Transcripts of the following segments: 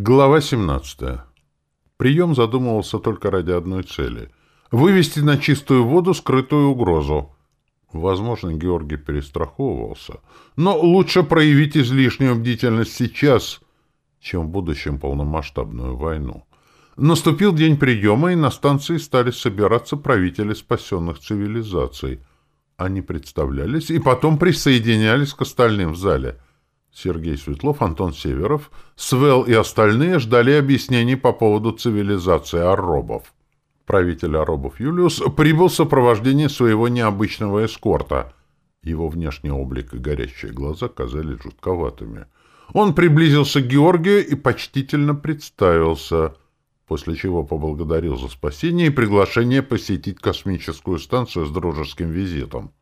Глава 17. Прием задумывался только ради одной цели — вывести на чистую воду скрытую угрозу. Возможно, Георгий перестраховывался, но лучше проявить излишнюю бдительность сейчас, чем в будущем полномасштабную войну. Наступил день приема, и на станции стали собираться правители спасенных цивилизаций. Они представлялись и потом присоединялись к остальным в зале — Сергей Светлов, Антон Северов, Свел и остальные ждали объяснений по поводу цивилизации аробов. Правитель аробов Юлиус прибыл в сопровождении своего необычного эскорта. Его внешний облик и горящие глаза казались жутковатыми. Он приблизился к Георгию и почтительно представился, после чего поблагодарил за спасение и приглашение посетить космическую станцию с дружеским визитом.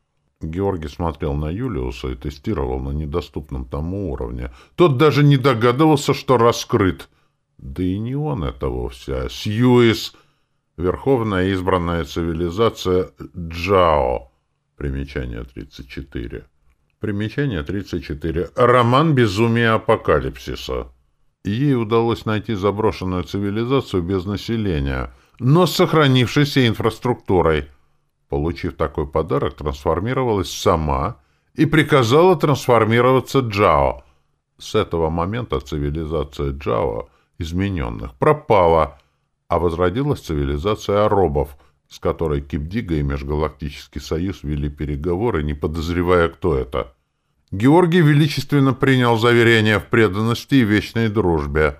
Георгий смотрел на Юлиуса и тестировал на недоступном тому уровне. Тот даже не догадывался, что раскрыт. Да и не он это вовсе, а Сьюис, верховная избранная цивилизация Джао. Примечание 34. Примечание 34. Роман «Безумие апокалипсиса». Ей удалось найти заброшенную цивилизацию без населения, но с сохранившейся инфраструктурой – Получив такой подарок, трансформировалась сама и приказала трансформироваться Джао. С этого момента цивилизация Джао, измененных, пропала, а возродилась цивилизация аробов, с которой Кипдига и Межгалактический Союз вели переговоры, не подозревая, кто это. Георгий величественно принял заверение в преданности и вечной дружбе.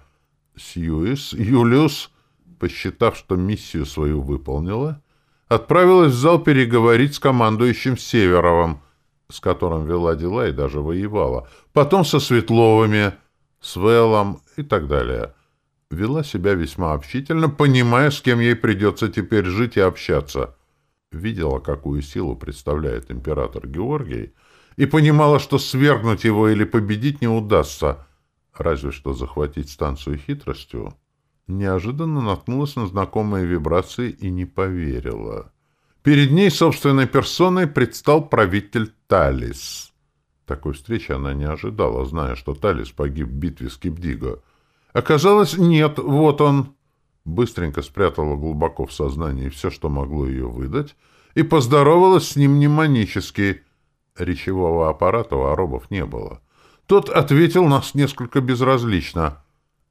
Сьюис, Юлиус, посчитав, что миссию свою выполнила, отправилась в зал переговорить с командующим Северовым, с которым вела дела и даже воевала, потом со Светловыми, с Веллом и так далее. Вела себя весьма общительно, понимая, с кем ей придется теперь жить и общаться. Видела, какую силу представляет император Георгий, и понимала, что свергнуть его или победить не удастся, разве что захватить станцию хитростью неожиданно наткнулась на знакомые вибрации и не поверила. Перед ней собственной персоной предстал правитель Талис. Такой встречи она не ожидала, зная, что Талис погиб в битве с Кипдиго. Оказалось, нет, вот он. Быстренько спрятала глубоко в сознании все, что могло ее выдать, и поздоровалась с ним мнемонически. Речевого аппарата у аробов не было. Тот ответил нас несколько безразлично —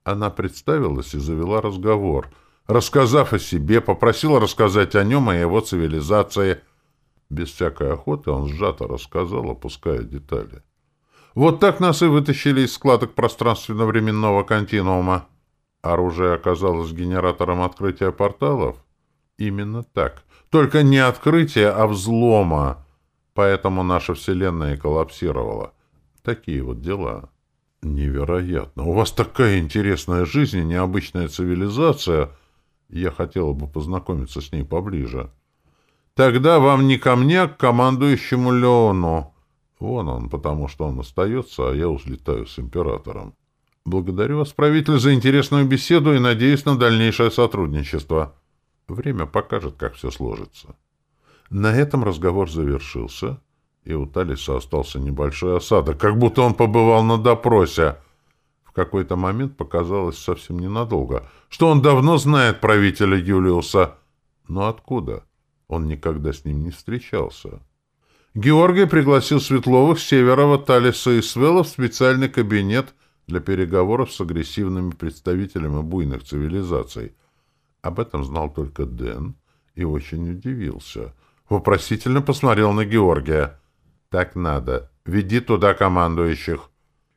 она представилась и завела разговор. Рассказав о себе, попросила рассказать о нем и его цивилизации. Без всякой охоты он сжато рассказал, опуская детали. Вот так нас и вытащили из складок пространственно-временного континуума. Оружие оказалось генератором открытия порталов? Именно так. Только не открытия, а взлома. Поэтому наша Вселенная коллапсировала. Такие вот дела. Невероятно. У вас такая интересная жизнь и необычная цивилизация. Я хотела бы познакомиться с ней поближе. Тогда вам не ко мне, а к командующему Леону. Вон он, потому что он остается, а я взлетаю с императором. Благодарю вас, правитель, за интересную беседу и надеюсь на дальнейшее сотрудничество. Время покажет, как все сложится. На этом разговор завершился и у Талиса остался небольшой осадок, как будто он побывал на допросе. В какой-то момент показалось совсем ненадолго, что он давно знает правителя Юлиуса. Но откуда? Он никогда с ним не встречался. Георгий пригласил Светловых, Северова, Талиса и Свела в специальный кабинет для переговоров с агрессивными представителями буйных цивилизаций. Об этом знал только Дэн и очень удивился. Вопросительно посмотрел на Георгия. Так надо. Веди туда командующих.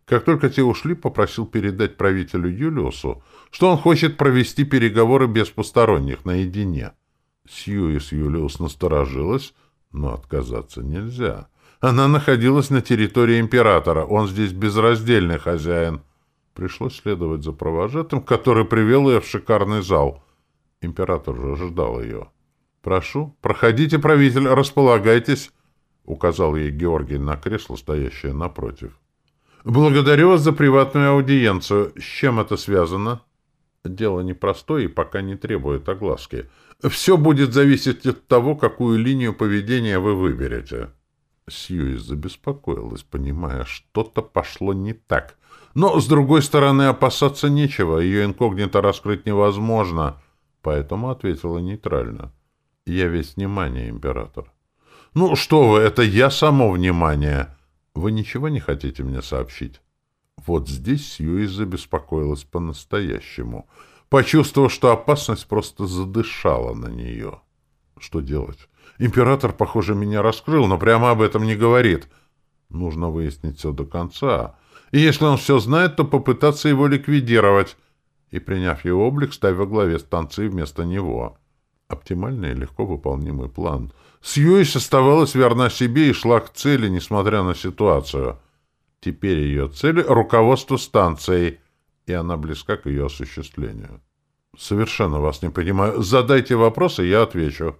Как только те ушли, попросил передать правителю Юлиусу, что он хочет провести переговоры без посторонних, наедине. Сьюис Юлиус насторожилась, но отказаться нельзя. Она находилась на территории императора, он здесь безраздельный хозяин. Пришлось следовать за провожатым, который привел ее в шикарный зал. Император же ждал ее. «Прошу, проходите, правитель, располагайтесь» указал ей Георгий на кресло, стоящее напротив. «Благодарю вас за приватную аудиенцию. С чем это связано?» «Дело непростое и пока не требует огласки. Все будет зависеть от того, какую линию поведения вы выберете». Сьюис забеспокоилась, понимая, что-то пошло не так. Но, с другой стороны, опасаться нечего, ее инкогнито раскрыть невозможно, поэтому ответила нейтрально. «Я весь внимание, император». «Ну что вы, это я само внимание. Вы ничего не хотите мне сообщить?» Вот здесь Сьюис забеспокоилась по-настоящему, почувствовав, что опасность просто задышала на нее. Что делать? Император, похоже, меня раскрыл, но прямо об этом не говорит. Нужно выяснить все до конца. И если он все знает, то попытаться его ликвидировать. И, приняв его облик, ставь во главе станции вместо него. Оптимальный и легко выполнимый план. Сьюис оставалась верна себе и шла к цели, несмотря на ситуацию. Теперь ее цель — руководство станцией, и она близка к ее осуществлению. Совершенно вас не понимаю. Задайте вопросы, я отвечу.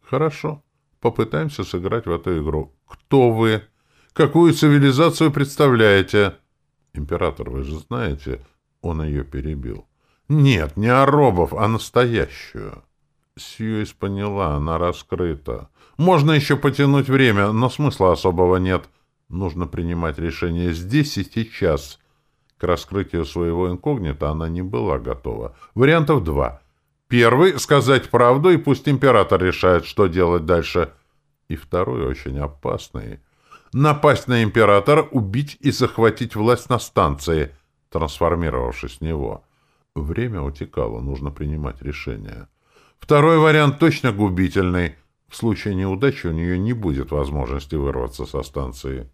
Хорошо. Попытаемся сыграть в эту игру. Кто вы? Какую цивилизацию представляете? Император, вы же знаете, он ее перебил. Нет, не аробов, а настоящую. Сьюис поняла, она раскрыта. Можно еще потянуть время, но смысла особого нет. Нужно принимать решение здесь и сейчас. К раскрытию своего инкогнито она не была готова. Вариантов два. Первый — сказать правду, и пусть император решает, что делать дальше. И второй, очень опасный — напасть на императора, убить и захватить власть на станции, трансформировавшись в него. Время утекало, нужно принимать решение. Второй вариант точно губительный. В случае неудачи у нее не будет возможности вырваться со станции.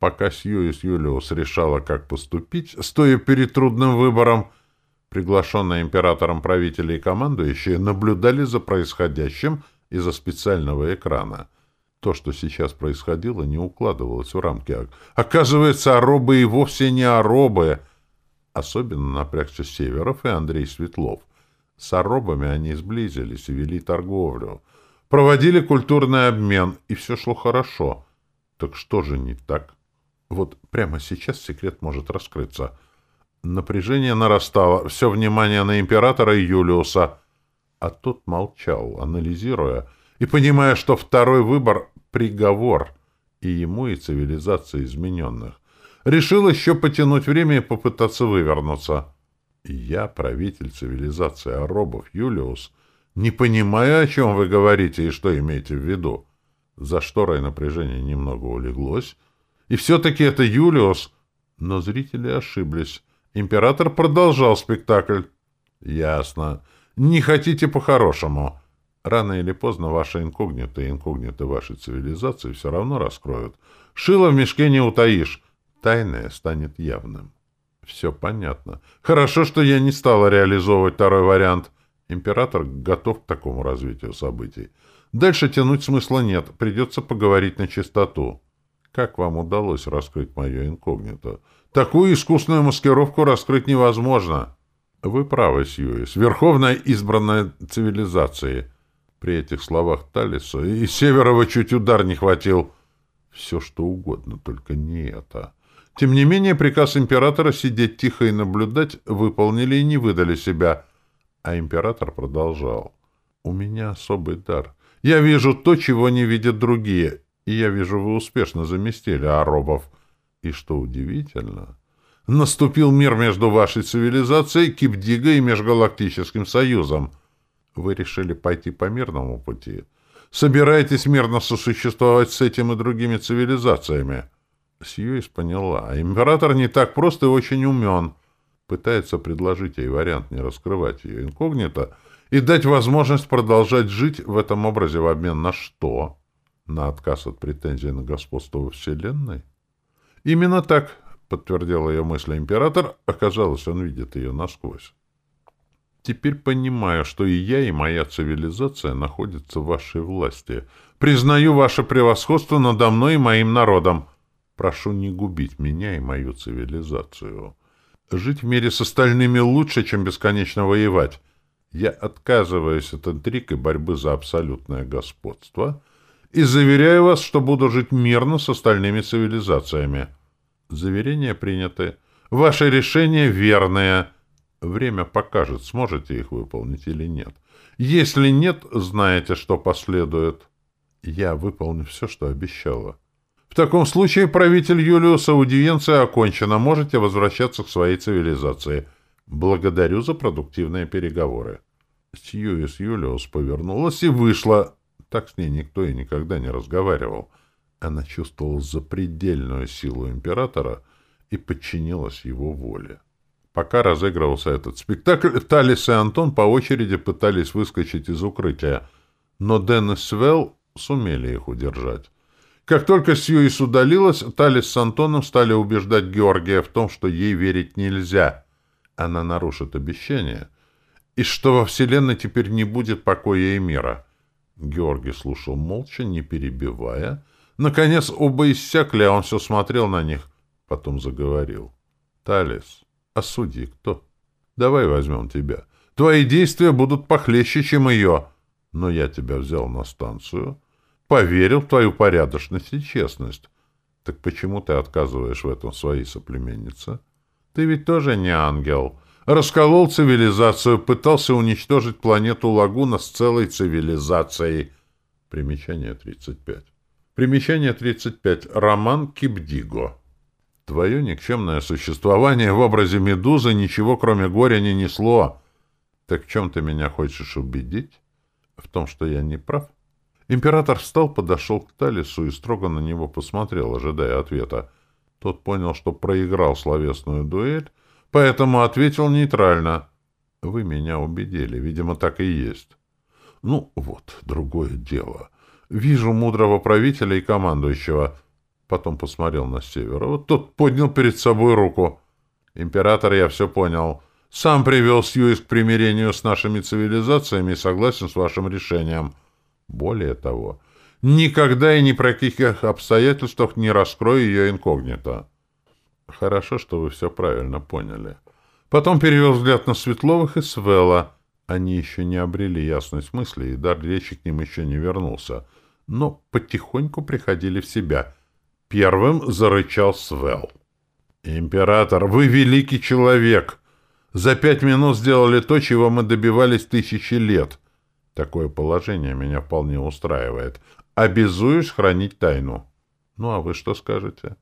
Пока Сьюис Юлиус решала, как поступить, стоя перед трудным выбором, приглашенные императором правители и командующие наблюдали за происходящим из-за специального экрана. То, что сейчас происходило, не укладывалось в рамки. Оказывается, аробы и вовсе не аробы. Особенно напрягся Северов и Андрей Светлов. С аробами они сблизились и вели торговлю. Проводили культурный обмен, и все шло хорошо. Так что же не так? Вот прямо сейчас секрет может раскрыться. Напряжение нарастало, все внимание на императора Юлиуса. А тот молчал, анализируя, и понимая, что второй выбор — приговор и ему, и цивилизации измененных. Решил еще потянуть время и попытаться вывернуться. Я, правитель цивилизации аробов Юлиус, не понимаю, о чем вы говорите и что имеете в виду. За шторой напряжение немного улеглось, и все-таки это Юлиус. Но зрители ошиблись. Император продолжал спектакль. Ясно. Не хотите по-хорошему. Рано или поздно ваши инкогниты и инкогниты вашей цивилизации все равно раскроют. Шило в мешке не утаишь. Тайное станет явным. Все понятно. Хорошо, что я не стала реализовывать второй вариант. Император готов к такому развитию событий. Дальше тянуть смысла нет. Придется поговорить на чистоту. Как вам удалось раскрыть мое инкогнито? Такую искусную маскировку раскрыть невозможно. Вы правы, Сьюис. Верховная избранная цивилизации. При этих словах Талиса и Северова чуть удар не хватил. Все что угодно, только не это. Тем не менее, приказ императора сидеть тихо и наблюдать выполнили и не выдали себя. А император продолжал. «У меня особый дар. Я вижу то, чего не видят другие, и я вижу, вы успешно заместили аробов. И что удивительно, наступил мир между вашей цивилизацией, Кипдигой и Межгалактическим Союзом. Вы решили пойти по мирному пути. Собираетесь мирно сосуществовать с этим и другими цивилизациями. Сьюис поняла. Император не так прост и очень умен. Пытается предложить ей вариант не раскрывать ее инкогнито и дать возможность продолжать жить в этом образе в обмен на что? На отказ от претензий на господство во Вселенной? Именно так, подтвердил ее мысль император, оказалось, он видит ее насквозь. Теперь понимаю, что и я, и моя цивилизация находятся в вашей власти. Признаю ваше превосходство надо мной и моим народом. Прошу не губить меня и мою цивилизацию. Жить в мире с остальными лучше, чем бесконечно воевать. Я отказываюсь от интриг и борьбы за абсолютное господство — и заверяю вас, что буду жить мирно с остальными цивилизациями. Заверения приняты. Ваше решение верное. Время покажет, сможете их выполнить или нет. Если нет, знаете, что последует. Я выполню все, что обещала. В таком случае, правитель Юлиус, аудиенция окончена. Можете возвращаться к своей цивилизации. Благодарю за продуктивные переговоры. Сьюис Юлиус повернулась и вышла. Так с ней никто и никогда не разговаривал. Она чувствовала запредельную силу императора и подчинилась его воле. Пока разыгрывался этот спектакль, Талис и Антон по очереди пытались выскочить из укрытия, но Дэн и Свел сумели их удержать. Как только Сьюис удалилась, Талис с Антоном стали убеждать Георгия в том, что ей верить нельзя. Она нарушит обещание, и что во Вселенной теперь не будет покоя и мира. Георгий слушал молча, не перебивая. Наконец оба иссякли, а он все смотрел на них, потом заговорил. «Талис, осуди кто? Давай возьмем тебя. Твои действия будут похлеще, чем ее. Но я тебя взял на станцию» поверил в твою порядочность и честность. Так почему ты отказываешь в этом своей соплеменнице? Ты ведь тоже не ангел. Расколол цивилизацию, пытался уничтожить планету Лагуна с целой цивилизацией. Примечание 35. Примечание 35. Роман Кипдиго. Твое никчемное существование в образе медузы ничего, кроме горя, не несло. Так в чем ты меня хочешь убедить? В том, что я не прав? — Император встал, подошел к Талису и строго на него посмотрел, ожидая ответа. Тот понял, что проиграл словесную дуэль, поэтому ответил нейтрально. «Вы меня убедили, видимо, так и есть». «Ну, вот, другое дело. Вижу мудрого правителя и командующего». Потом посмотрел на север. Вот тот поднял перед собой руку. «Император, я все понял. Сам привел Сьюис к примирению с нашими цивилизациями и согласен с вашим решением». Более того, никогда и ни при каких обстоятельствах не раскрою ее инкогнито. Хорошо, что вы все правильно поняли. Потом перевел взгляд на Светловых и Свела. Они еще не обрели ясность мысли, и дар речи к ним еще не вернулся. Но потихоньку приходили в себя. Первым зарычал Свел. «Император, вы великий человек! За пять минут сделали то, чего мы добивались тысячи лет. Такое положение меня вполне устраивает. Обязуюсь хранить тайну. Ну, а вы что скажете?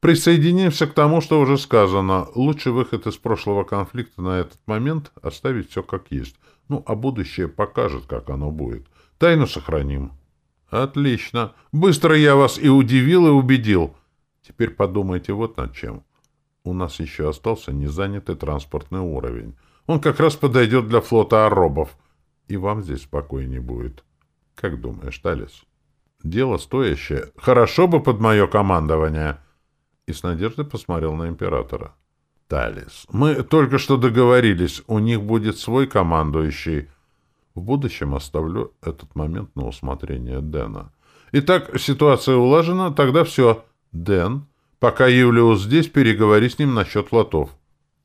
Присоединимся к тому, что уже сказано. Лучший выход из прошлого конфликта на этот момент — оставить все как есть. Ну, а будущее покажет, как оно будет. Тайну сохраним. Отлично. Быстро я вас и удивил, и убедил. Теперь подумайте вот над чем. У нас еще остался незанятый транспортный уровень. Он как раз подойдет для флота аробов — и вам здесь спокойнее будет. Как думаешь, Талис? Дело стоящее. Хорошо бы под мое командование. И с надеждой посмотрел на императора. Талис, мы только что договорились, у них будет свой командующий. В будущем оставлю этот момент на усмотрение Дэна. Итак, ситуация улажена, тогда все. Дэн, пока Юлиус здесь, переговори с ним насчет флотов.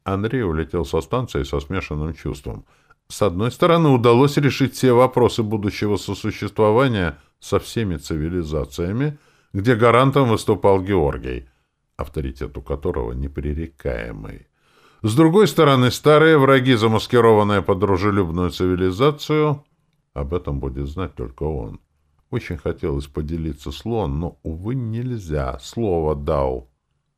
Андрей улетел со станции со смешанным чувством — с одной стороны, удалось решить все вопросы будущего сосуществования со всеми цивилизациями, где гарантом выступал Георгий, авторитет у которого непререкаемый. С другой стороны, старые враги, замаскированные под дружелюбную цивилизацию, об этом будет знать только он. Очень хотелось поделиться слон, но, увы, нельзя. Слово дал.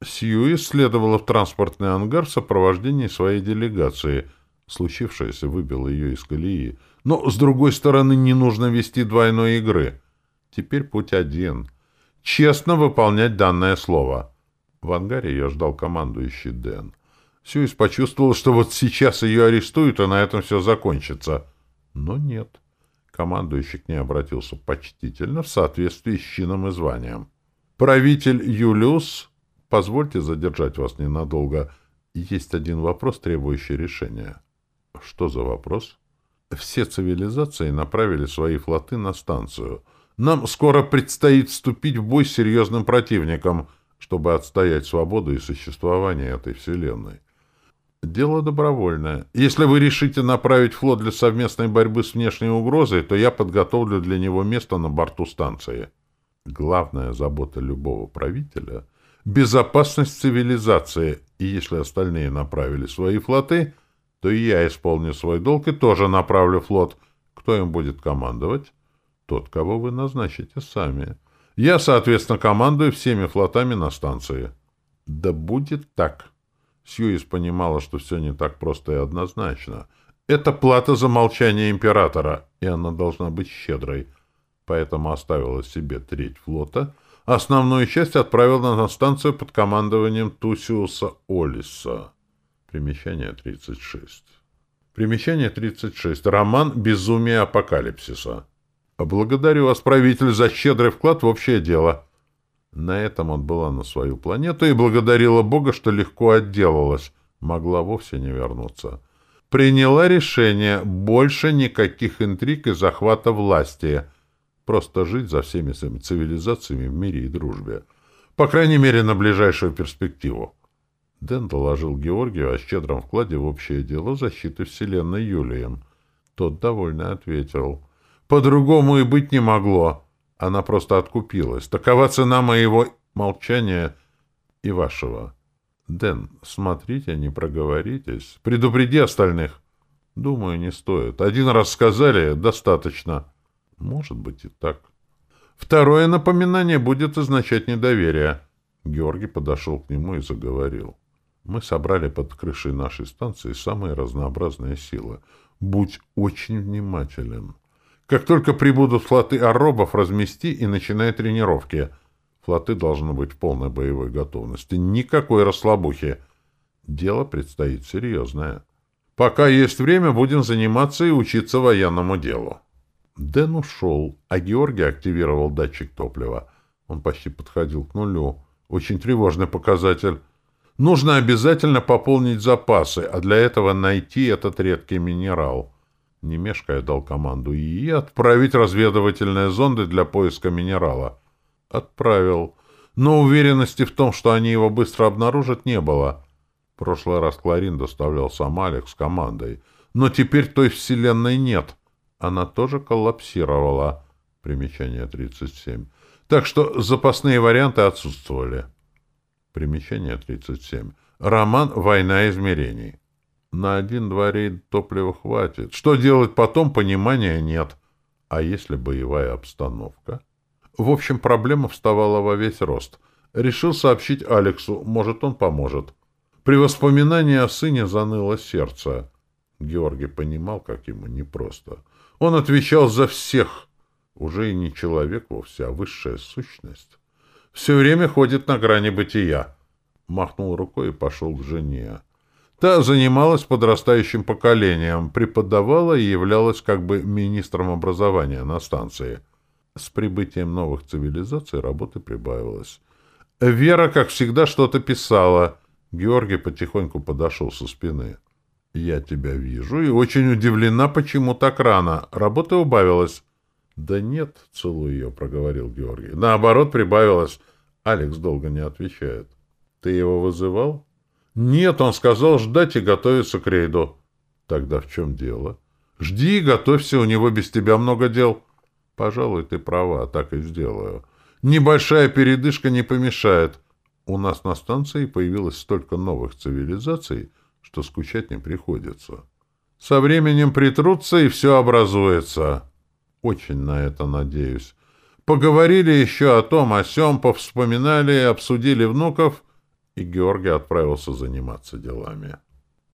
Сьюи следовала в транспортный ангар в сопровождении своей делегации — Случившееся выбило ее из колеи. Но, с другой стороны, не нужно вести двойной игры. Теперь путь один. Честно выполнять данное слово. В ангаре ее ждал командующий Дэн. Сьюис почувствовал, что вот сейчас ее арестуют, и на этом все закончится. Но нет. Командующий к ней обратился почтительно в соответствии с чином и званием. «Правитель Юлиус, позвольте задержать вас ненадолго. Есть один вопрос, требующий решения». Что за вопрос? Все цивилизации направили свои флоты на станцию. Нам скоро предстоит вступить в бой с серьезным противником, чтобы отстоять свободу и существование этой вселенной. Дело добровольное. Если вы решите направить флот для совместной борьбы с внешней угрозой, то я подготовлю для него место на борту станции. Главная забота любого правителя — безопасность цивилизации, и если остальные направили свои флоты — то и я исполню свой долг и тоже направлю флот. Кто им будет командовать? Тот, кого вы назначите сами. Я, соответственно, командую всеми флотами на станции. Да будет так. Сьюис понимала, что все не так просто и однозначно. Это плата за молчание императора, и она должна быть щедрой. Поэтому оставила себе треть флота, основную часть отправила на станцию под командованием Тусиуса Олиса. Примечание 36. Примечание 36. Роман «Безумие апокалипсиса». Благодарю вас, правитель, за щедрый вклад в общее дело. На этом он была на свою планету и благодарила Бога, что легко отделалась. Могла вовсе не вернуться. Приняла решение больше никаких интриг и захвата власти. Просто жить за всеми цивилизациями в мире и дружбе. По крайней мере, на ближайшую перспективу. Дэн доложил Георгию о щедром вкладе в общее дело защиты Вселенной Юлием. Тот довольно ответил — по-другому и быть не могло. Она просто откупилась. Такова цена моего молчания и вашего. Дэн, смотрите, не проговоритесь. Предупреди остальных. Думаю, не стоит. Один раз сказали, достаточно. Может быть и так. Второе напоминание будет означать недоверие. Георгий подошел к нему и заговорил. Мы собрали под крышей нашей станции самые разнообразные силы. Будь очень внимателен. Как только прибудут флоты аробов, размести и начинай тренировки. Флоты должны быть в полной боевой готовности. Никакой расслабухи. Дело предстоит серьезное. Пока есть время, будем заниматься и учиться военному делу. Дэн ушел, а Георгий активировал датчик топлива. Он почти подходил к нулю. Очень тревожный показатель. Нужно обязательно пополнить запасы, а для этого найти этот редкий минерал. Не мешкая дал команду ИИ отправить разведывательные зонды для поиска минерала. Отправил. Но уверенности в том, что они его быстро обнаружат, не было. Прошлый раз Кларин доставлял сам Алекс с командой. Но теперь той вселенной нет. Она тоже коллапсировала. Примечание 37. Так что запасные варианты отсутствовали. Примечание 37. Роман «Война измерений». На один-два рейда топлива хватит. Что делать потом, понимания нет. А если боевая обстановка? В общем, проблема вставала во весь рост. Решил сообщить Алексу, может, он поможет. При воспоминании о сыне заныло сердце. Георгий понимал, как ему непросто. Он отвечал за всех. Уже и не человек вовсе, а высшая сущность. Все время ходит на грани бытия. Махнул рукой и пошел к жене. Та занималась подрастающим поколением, преподавала и являлась как бы министром образования на станции. С прибытием новых цивилизаций работы прибавилось. Вера, как всегда, что-то писала. Георгий потихоньку подошел со спины. «Я тебя вижу и очень удивлена, почему так рано. Работа убавилась». «Да нет», — целую ее, — проговорил Георгий. «Наоборот, прибавилась». Алекс долго не отвечает. «Ты его вызывал?» Нет, он сказал ждать и готовиться к рейду. Тогда в чем дело? Жди и готовься, у него без тебя много дел. Пожалуй, ты права, так и сделаю. Небольшая передышка не помешает. У нас на станции появилось столько новых цивилизаций, что скучать не приходится. Со временем притрутся, и все образуется. Очень на это надеюсь. Поговорили еще о том, о сём, повспоминали обсудили внуков — и Георгий отправился заниматься делами.